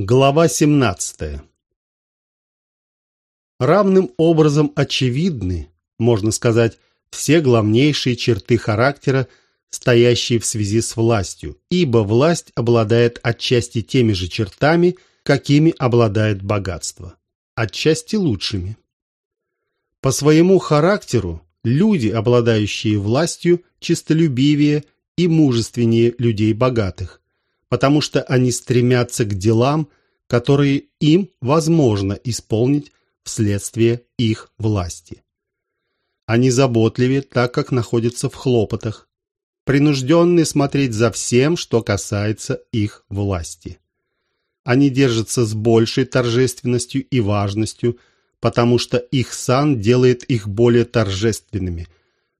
Глава 17. Равным образом очевидны, можно сказать, все главнейшие черты характера, стоящие в связи с властью, ибо власть обладает отчасти теми же чертами, какими обладает богатство, отчасти лучшими. По своему характеру люди, обладающие властью, честолюбивее и мужественнее людей богатых, потому что они стремятся к делам, которые им возможно исполнить вследствие их власти. Они заботливее, так как находятся в хлопотах, принужденные смотреть за всем, что касается их власти. Они держатся с большей торжественностью и важностью, потому что их сан делает их более торжественными,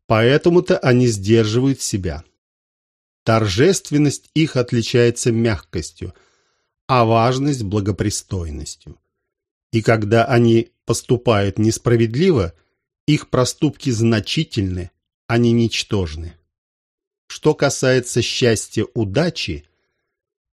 поэтому-то они сдерживают себя. Торжественность их отличается мягкостью, а важность – благопристойностью. И когда они поступают несправедливо, их проступки значительны, а не ничтожны. Что касается счастья удачи,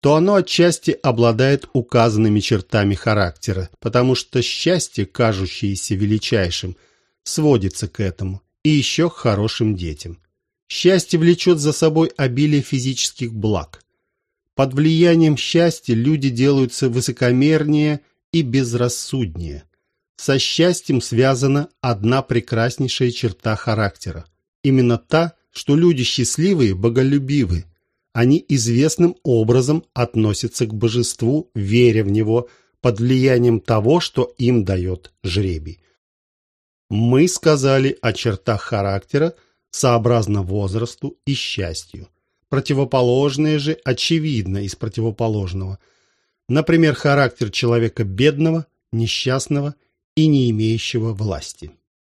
то оно отчасти обладает указанными чертами характера, потому что счастье, кажущееся величайшим, сводится к этому, и еще к хорошим детям. Счастье влечет за собой обилие физических благ. Под влиянием счастья люди делаются высокомернее и безрассуднее. Со счастьем связана одна прекраснейшая черта характера. Именно та, что люди счастливые, боголюбивы. Они известным образом относятся к божеству, веря в него, под влиянием того, что им дает жребий. Мы сказали о чертах характера, сообразно возрасту и счастью. Противоположное же очевидно из противоположного. Например, характер человека бедного, несчастного и не имеющего власти.